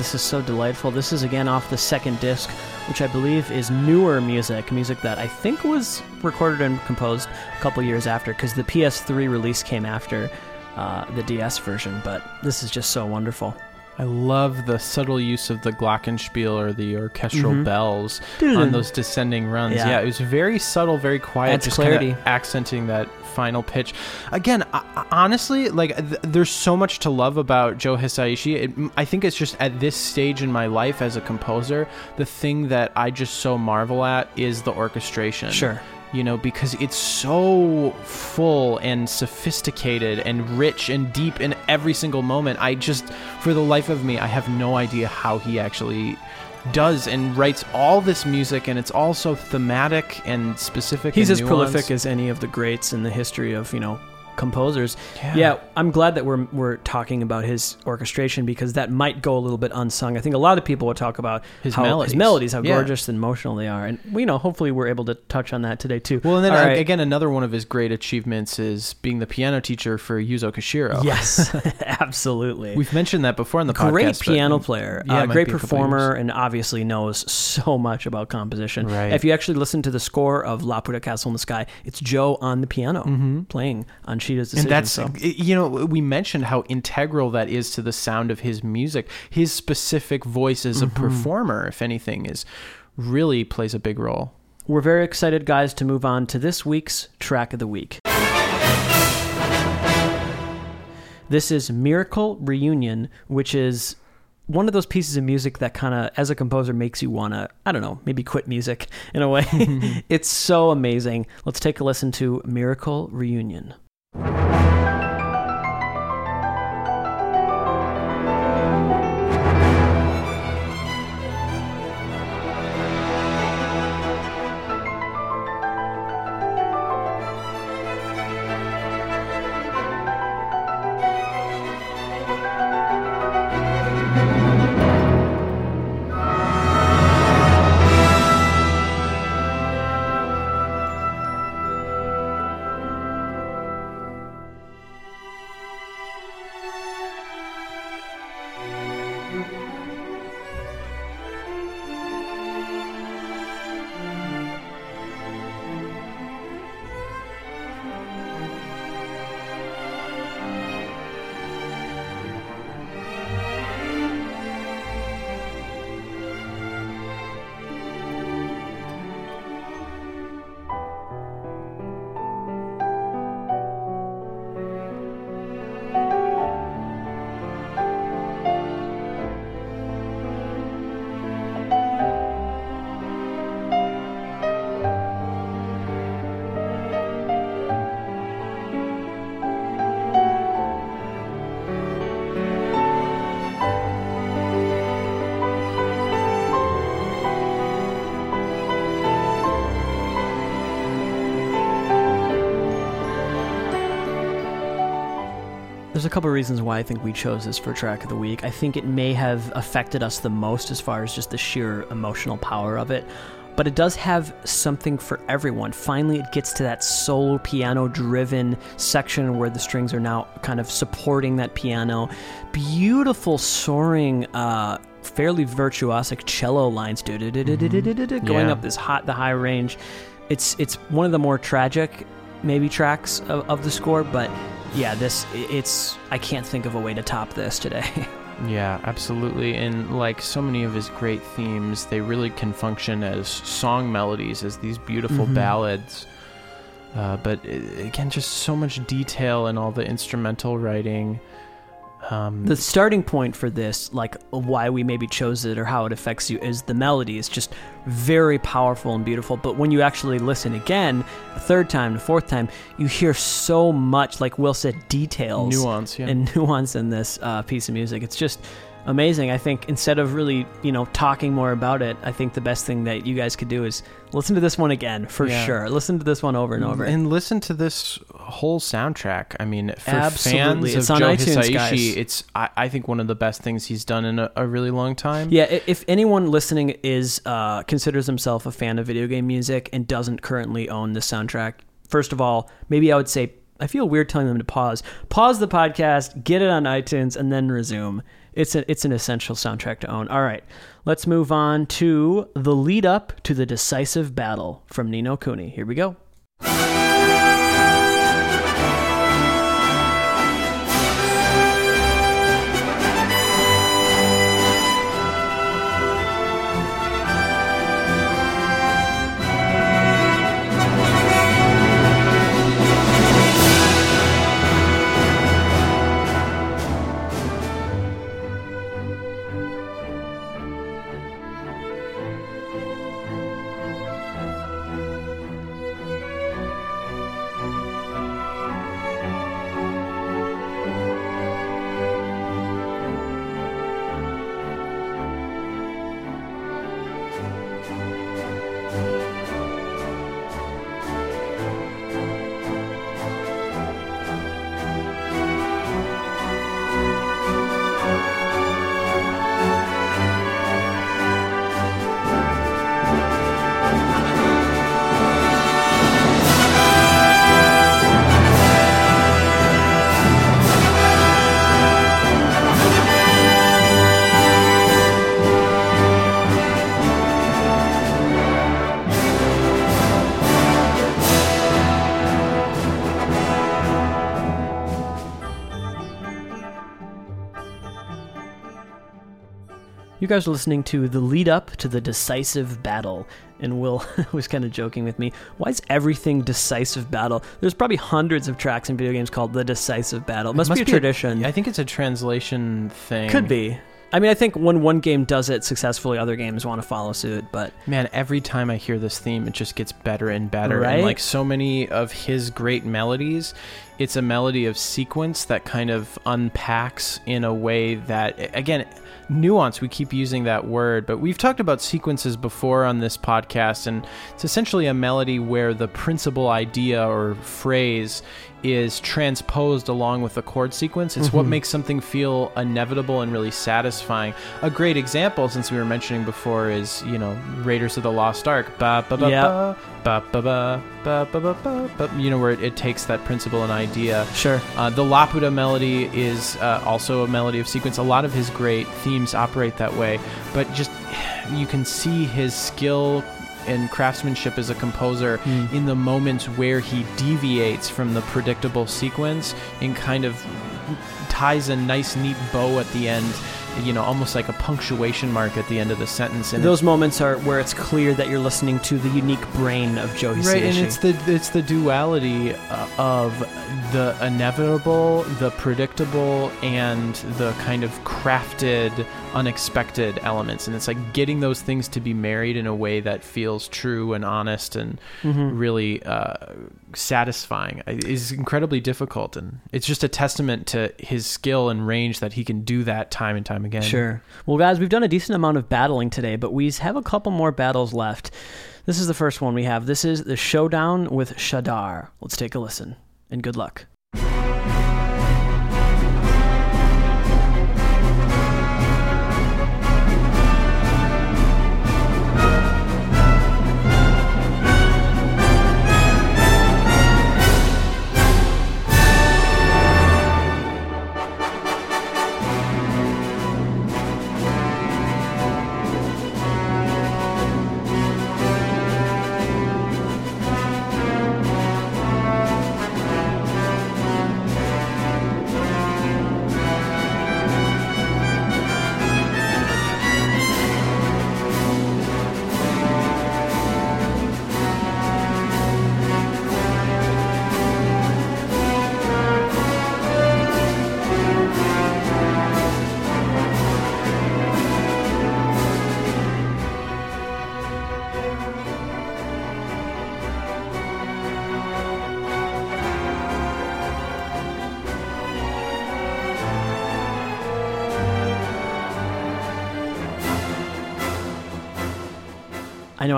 This is so delightful. This is again off the second disc, which I believe is newer music, music that I think was recorded and composed a couple years after, because the PS3 release came after uh, the DS version. But this is just so wonderful. I love the subtle use of the glockenspiel or the orchestral Mhm. bells on those descending runs. Yeah. Yeah, it was very subtle, very quiet, Adds just clarity. accenting that final pitch. Again, I- honestly, like th- there's so much to love about Joe Hisaishi. It, I think it's just at this stage in my life as a composer, the thing that I just so marvel at is the orchestration Sure. You know, because it's so full and sophisticated and rich and deep in every single moment. I just, for the life of me, I have no idea how he actually does and writes all this music, and it's all so thematic and specific. He's and as nuanced. prolific as any of the greats in the history of you know composers. Yeah. I'm glad that we're we're talking about his orchestration because that might go a little bit unsung. I think a lot of people will talk about His how, melodies. his melodies, how Yeah. gorgeous and emotional they are, and we you know hopefully we're able to touch on that today too. Well, and then right. again, another one of his great achievements is being the piano teacher for Yuzo Koshiro. yes, absolutely. We've mentioned that before in the podcast. great but- piano player, Yeah, uh, great be a couple performer, and obviously knows so much about composition. Right. If you actually listen to the score of Laputa Castle in the Sky, it's Joe on the piano playing on Decision. And that's so. you know we mentioned how integral that is to the sound of his music his specific voice as a Mm-hmm. performer if anything is really plays a big role We're very excited, guys, to move on to this week's track of the week. This is Miracle Reunion, which is one of those pieces of music that kind of, as a composer, makes you want to, I don't know, maybe quit music in a way. it's so amazing. Let's take a listen to Miracle Reunion you There's a couple of reasons why I think we chose this for track of the week. I think it may have affected us the most as far as just the sheer emotional power of it. But it does have something for everyone. Finally, it gets to that solo piano driven section where the strings are now kind of supporting that piano. Beautiful soaring, uh, fairly virtuosic cello lines going up this hot, the high range. It's it's one of the more tragic maybe tracks of, of the score, but yeah, this i- it's I can't think of a way to top this today. yeah absolutely and like so many of his great themes they really can function as song melodies as these beautiful Mhm. ballads uh, but again just so much detail in all the instrumental writing um, the starting point for this, like why we maybe chose it or how it affects you, is the melody. It's just very powerful and beautiful. But when you actually listen again, the third time, the fourth time, you hear so much, like Will said, details nuance yeah and nuance in this uh, piece of music. It's just amazing. I think instead of really, you know, talking more about it, I think the best thing that you guys could do is listen to this one again for Yeah. sure. Listen to this one over and over. And listen to this whole soundtrack. I mean, for Absolutely. fans It's of on Joe iTunes, Hisaishi, guys. it's I, I think one of the best things he's done in a, a really long time. Yeah, if anyone listening is uh, considers himself a fan of video game music and doesn't currently own the soundtrack, first of all, maybe I would say I feel weird telling them to pause. Pause the podcast, get it on iTunes, and then resume. It's a, it's an essential soundtrack to own. All right, let's move on to the lead up to the decisive battle from Ni no Kuni. Here we go. You guys are listening to the lead up to the decisive battle. And Will was kind of joking with me. Why is everything decisive battle? There's probably hundreds of tracks in video games called the decisive battle. It must, be a tradition. I think it's a translation thing. Could be. I mean, I think when one game does it successfully, other games want to follow suit. But Man, every time I hear this theme, it just gets better and better. Right? And like so many of his great melodies, it's a melody of sequence that kind of unpacks in a way that, again, nuance. We keep using that word, but we've talked about sequences before on this podcast, and it's essentially a melody where the principal idea or phrase is transposed along with the chord sequence. It's mm-hmm. what makes something feel inevitable and really satisfying. A great example, since we were mentioning before, is you know Raiders of the Lost Ark. Ba ba ba yeah. ba ba ba ba ba ba ba. You know where it, it takes that principle and idea. Sure. Uh, the Laputa melody is uh, also a melody of sequence. A lot of his great themes operate that way, but just you can see his skill and craftsmanship as a composer in the moments where he deviates from the predictable sequence and kind of ties a nice, neat bow at the end. You know, almost like a punctuation mark at the end of the sentence. And Those moments are where it's clear that you're listening to the unique brain of Joe Hisaishi. Right, and it's the it's the duality uh, of the inevitable, the predictable, and the kind of crafted, unexpected elements. And it's like getting those things to be married in a way that feels true and honest and Mm-hmm. really uh, satisfying is incredibly difficult. And it's just a testament to his skill and range that he can do that time and time again. Sure. Well, guys, we've done a decent amount of battling today, but we have a couple more battles left. This is the first one we have. This is the showdown with Shadar. Let's take a listen, and good luck.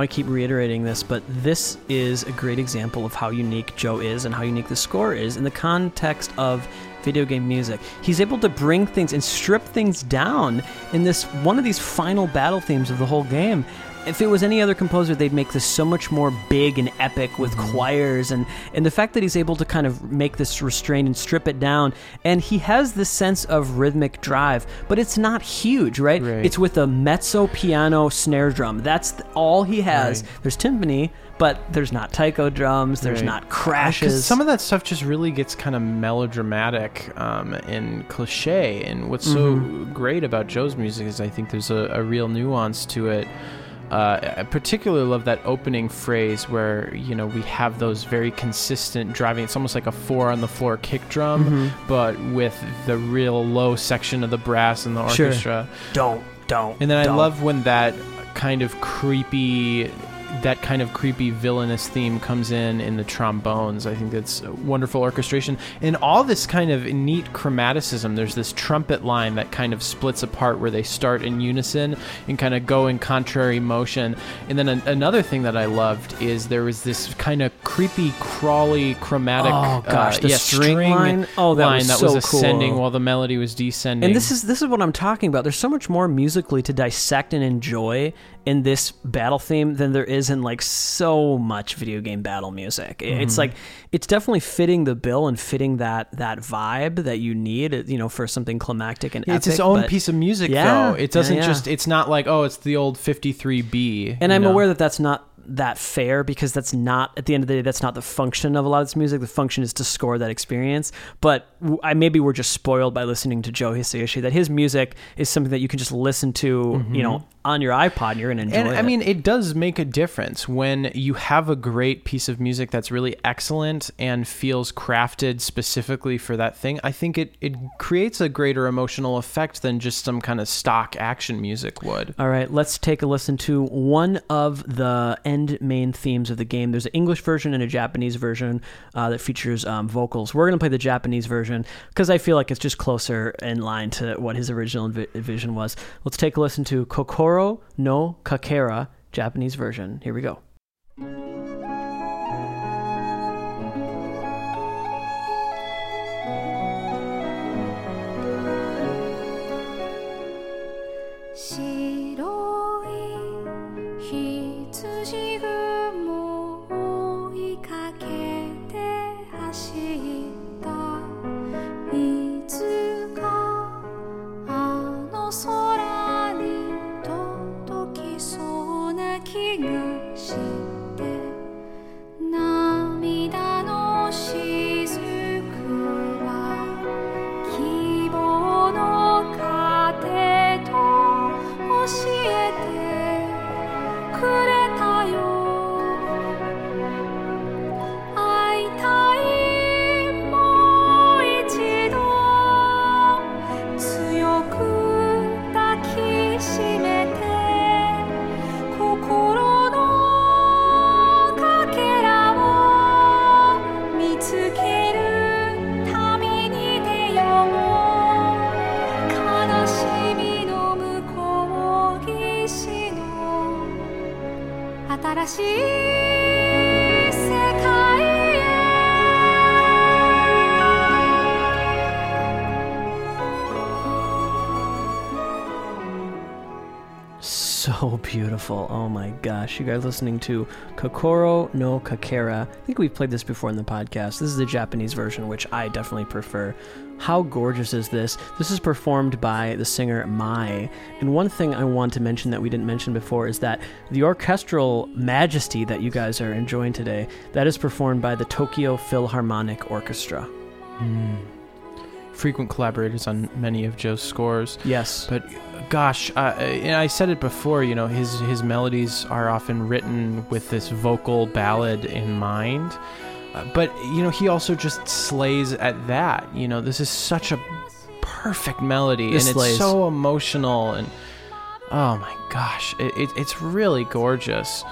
I keep reiterating this, but this is a great example of how unique Joe is and how unique the score is in the context of video game music. He's able to bring things and strip things down in this one of these final battle themes of the whole game if it was any other composer, they'd make this so much more big and epic with Mm-hmm. choirs and and the fact that he's able to kind of make this restrained and strip it down, and he has this sense of rhythmic drive, but it's not huge, right? Right. It's with a mezzo piano snare drum. That's th- all he has. Right. There's timpani, but there's not taiko drums. There's Right. not crashes. Some of that stuff just really gets kind of melodramatic um, and cliche. And what's so Mm-hmm. great about Joe's music is I think there's a, a real nuance to it. Uh, I particularly love that opening phrase where you know we have those very consistent driving. It's almost like a four on the floor kick drum, Mm-hmm. but with the real low section of the brass and the Sure. orchestra. don't don't. And then I don't. love when that kind of creepy that kind of creepy villainous theme comes in in the trombones. I think that's a wonderful orchestration and all this kind of neat chromaticism. There's this trumpet line that kind of splits apart where they start in unison and kind of go in contrary motion. And then an- another thing that I loved is there was this kind of creepy crawly chromatic Oh, gosh, uh, the yeah, string line? Oh, that line was that so was ascending cool. while the melody was descending. And this is this is what I'm talking about. There's so much more musically to dissect and enjoy in this battle theme than there is in like so much video game battle music. It's Mm-hmm. like it's definitely fitting the bill and fitting that that vibe that you need, you know, for something climactic and It's epic, its own but- piece of music, Yeah, though. It doesn't yeah, yeah. just. It's not like oh, it's the old 53B. And I'm know? aware that that's not that fair because that's not at the end of the day that's not the function of a lot of this music. The function is to score that experience. But I maybe we're just spoiled by listening to Joe Hisaishi that his music is something that you can just listen to, you know, on your iPod. And you're gonna enjoy. And I it. mean, it does make a difference when you have a great piece of music that's really excellent and feels crafted specifically for that thing. I think it, it creates a greater emotional effect than just some kind of stock action music would. All right, let's take a listen to one of the end main themes of the game. There's an English version and a Japanese version uh, that features um, vocals. We're going to play the Japanese version because I feel like it's just closer in line to what his original vi- vision was. Let's take a listen to Kokoro no Kakera, Japanese version. Here we go. You guys listening to Kokoro no Kakera. I think we've played this before in the podcast. This is the Japanese version, which I definitely prefer. How gorgeous is this? This is performed by the singer Mai. And one thing I want to mention that we didn't mention before is that the orchestral majesty that you guys are enjoying today, that is performed by the Tokyo Philharmonic Orchestra. Hmm. Frequent collaborators on many of Joe's scores. Yes. But gosh, uh, and I said it before. You know, his his melodies are often written with this vocal ballad in mind. Uh, but you know, he also just slays at that. You know, this is such a perfect melody, This and slays. it's so emotional, and oh my gosh, it, it, it's really gorgeous.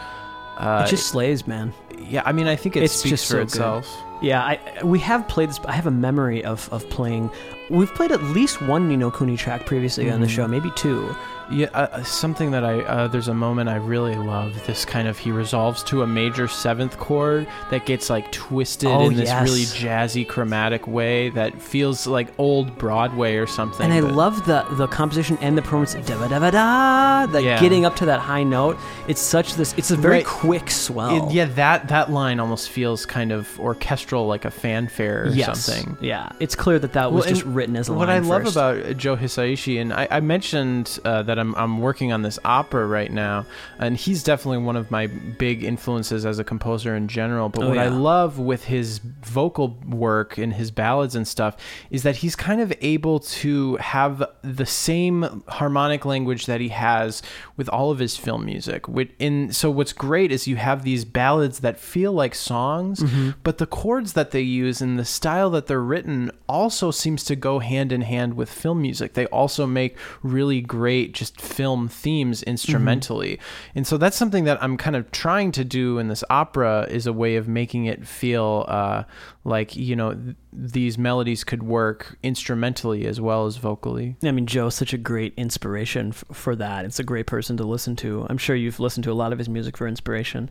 Uh, it just slays, man. yeah, I mean, I think it it's speaks just for so good. Yeah, I we have played this. I have a memory of of playing. We've played at least one Ni no Kuni track previously on the Mhm. show, maybe two. Yeah, uh, something that I uh, there's a moment I really love. This kind of he resolves to a major seventh chord that gets like twisted Oh, in this yes. really jazzy chromatic way that feels like old Broadway or something. And I but- love the the composition and the performance. Da da da da. That Yeah. getting up to that high note. It's such this. It's a very Right. quick swell. It- yeah, that that line almost feels kind of orchestral, like a fanfare or Yes. something. Yeah. It's clear that that was Well, just written as a what line I love about uh, Joe Hisaishi, and I, I mentioned uh, that I'm, I'm working on this opera right now, and he's definitely one of my big influences as a composer in general. But Oh, what I love with his vocal work and his ballads and stuff is that he's kind of able to have the same harmonic language that he has with all of his film music. In so what's great is you have these ballads that feel like songs, Mm-hmm. but the chords that they use and the style that they're written also seems to go hand in hand with film music. They also make really great just film themes instrumentally. And so that's something that I'm kind of trying to do in this opera is a way of making it feel uh, like, you know, th- these melodies could work instrumentally as well as vocally. I mean, Joe's such a great inspiration f- for that. It's a great person to listen to. I'm sure you've listened to a lot of his music for inspiration.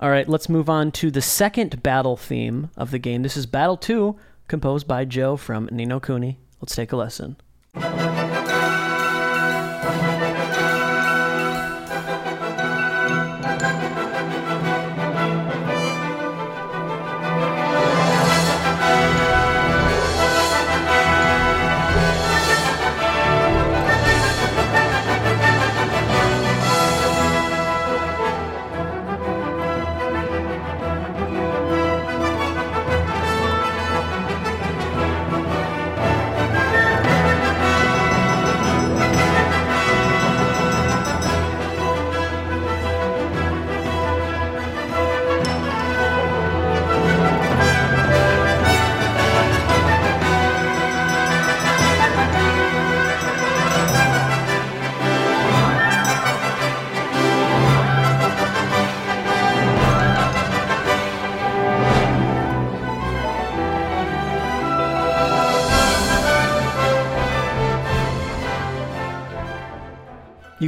All right, let's move on to the second battle theme of the game. This is Battle 2, composed by Joe from Ni no Kuni. Let's take a listen.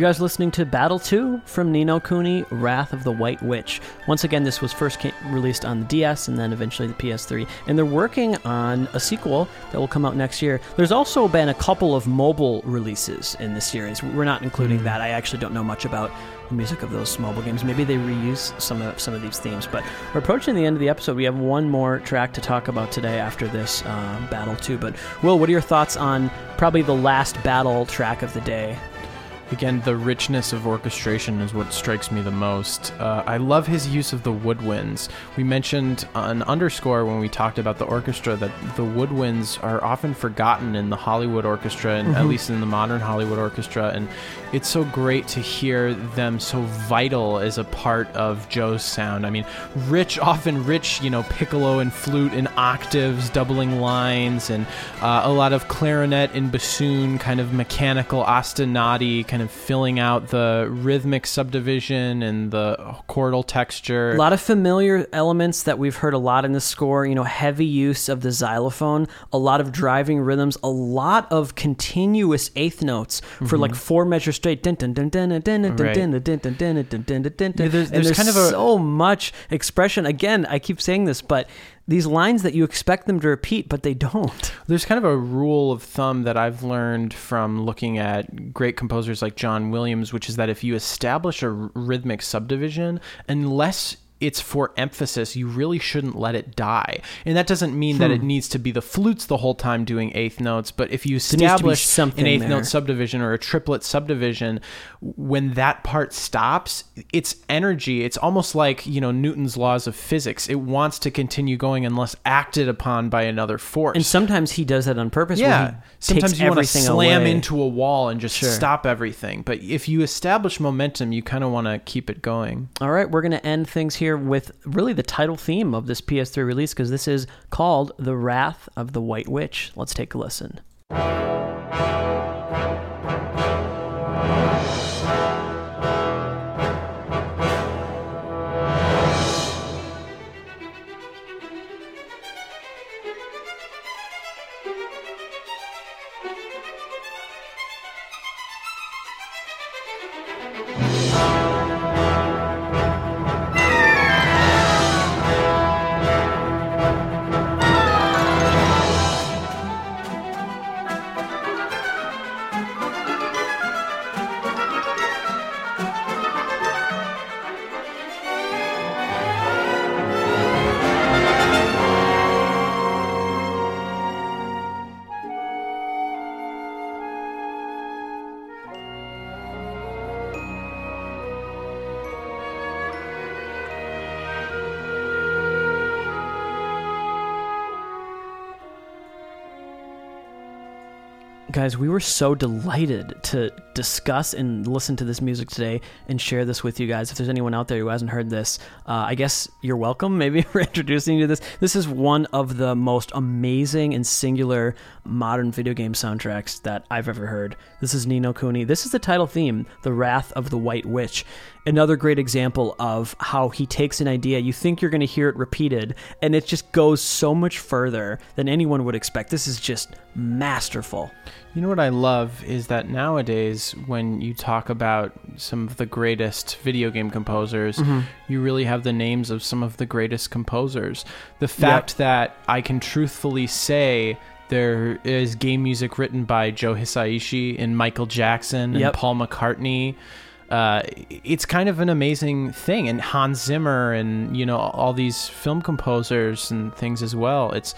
Guys listening to Battle 2 from Ni no Kuni, Wrath of the White Witch. Once again, this was first released on the DS and then eventually the PS3. And they're working on a sequel that will come out next year. There's also been a couple of mobile releases in the series. We're not including that. I actually don't know much about the music of those mobile games. Maybe they reuse some of some of these themes. But we're approaching the end of the episode. We have one more track to talk about today after this uh, Battle 2. But Will, what are your thoughts on probably the last battle track of the day? Again, the richness of orchestration is what strikes me the most. Uh, I love his use of the woodwinds. We mentioned an underscore when we talked about the orchestra that the woodwinds are often forgotten in the Hollywood orchestra, and at least in the modern Hollywood orchestra. And it's so great to hear them so vital as a part of Joe's sound. I mean, rich, often rich, you know, piccolo and flute and octaves, doubling lines, and uh, a lot of clarinet and bassoon, kind of mechanical ostinati, kind kind of filling out the rhythmic subdivision and the chordal texture. A lot of familiar elements that we've heard a lot in the score, you know, heavy use of the xylophone, a lot of driving rhythms, a lot of continuous eighth notes for mm-hmm. like four measures straight. There's, kind of so much expression. Again, I keep saying this, but these lines that you expect them to repeat, but they don't. There's kind of a rule of thumb that I've learned from looking at great composers like John Williams, which is that if you establish a rhythmic subdivision, unless it's for emphasis, you really shouldn't let it die. And that doesn't mean that it hmm. needs to be the flutes the whole time doing eighth notes, but if you establish something an eighth there. note subdivision or a triplet subdivision, when that part stops, its energy, it's almost like, you know, Newton's laws of physics. It wants to continue going unless acted upon by another force. And sometimes he does that on purpose. Yeah. he Sometimes takes you want to slam away. into a wall and just Sure. stop everything. But if you establish momentum, you kind of want to keep it going. All right, we're going to end things here with really the title theme of this PS3 release because this is called The Wrath of the White Witch. Let's take a listen. Guys, we were so delighted to discuss and listen to this music today and share this with you guys. If there's anyone out there who hasn't heard this, uh, I guess you're welcome. Maybe we're introducing you to this. This is one of the most amazing and singular modern video game soundtracks that I've ever heard. This is Ni no Kuni. This is the title theme, The Wrath of the White Witch. Another great example of how he takes an idea, you think you're going to hear it repeated, and it just goes so much further than anyone would expect. This is just masterful. You know what I love is that nowadays, when you talk about some of the greatest video game composers, you really have the names of some of the greatest composers. The fact that I can truthfully say there is game music written by Joe Hisaishi and Michael Jackson and Paul McCartney. Uh, it's kind of an amazing thing, and Hans Zimmer, and you know all these film composers and things as well. It's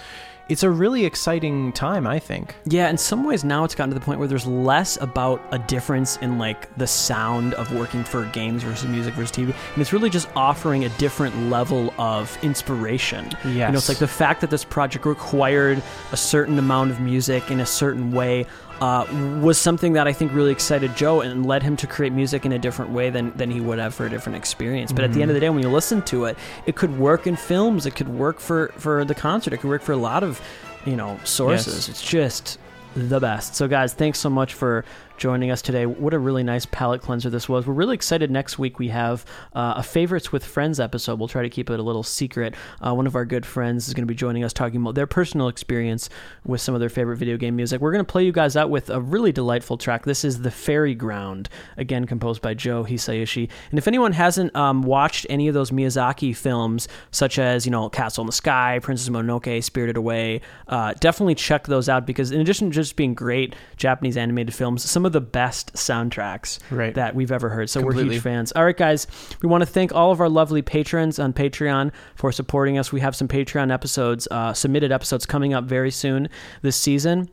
it's a really exciting time, I think. Yeah, in some ways now it's gotten to the point where there's less about a difference in like the sound of working for games versus music versus TV, and it's really just offering a different level of inspiration. You know, it's like the fact that this project required a certain amount of music in a certain way uh, was something that I think really excited Joe and led him to create music in a different way than, than he would have for a different experience. But at the end of the day, when you listen to it, it could work in films, it could work for, for the concert, it could work for a lot of you know sources. Yes. It's just the best. So, guys, thanks so much for joining us today. What a really nice palate cleanser this was. We're really excited. Next week, we have uh, a Favorites with Friends episode. We'll try to keep it a little secret. Uh, one of our good friends is going to be joining us talking about their personal experience with some of their favorite video game music. We're going to play you guys out with a really delightful track. This is The Fairy Ground, again, composed by Joe Hisaishi. And if anyone hasn't um, watched any of those Miyazaki films, such as, you know, Castle in the Sky, Princess Mononoke, Spirited Away, uh, definitely check those out because in addition to just being great Japanese animated films, some of the best soundtracks Right. that we've ever heard. So we're huge fans. All right, guys, we want to thank all of our lovely patrons on Patreon for supporting us. We have some Patreon episodes, uh, submitted episodes coming up very soon this season.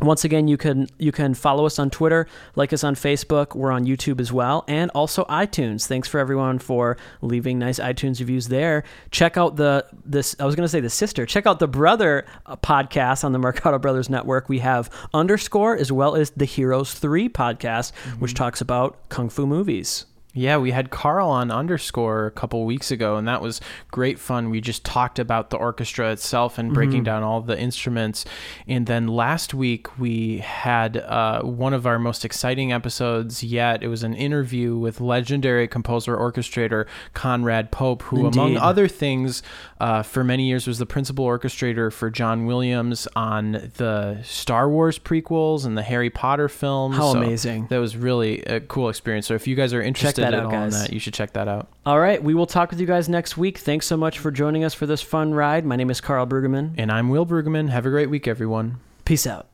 Once again, you can you can follow us on Twitter, like us on Facebook. We're on YouTube as well, and also iTunes. Thanks for everyone for leaving nice iTunes reviews there. Check out the this. I was going to say the sister. Check out the brother uh, podcast on the Marcato Brothers Network. We have underscore as well as the Heroes Three podcast, which talks about kung fu movies. Yeah, we had Carl on underscore a couple weeks ago, and that was great fun. We just talked about the orchestra itself and breaking down all the instruments. And then last week we had uh, one of our most exciting episodes yet. It was an interview with legendary composer orchestrator Conrad Pope, who, among other things, uh, for many years was the principal orchestrator for John Williams on the Star Wars prequels and the Harry Potter films. How So amazing. That was really a cool experience. So if you guys are interested that out, guys. that, you should check that out. All right, we will talk with you guys next week. Thanks so much for joining us for this fun ride. My name is Karl Brueggemann. And I'm Will Brueggemann. Have a great week, everyone. Peace out.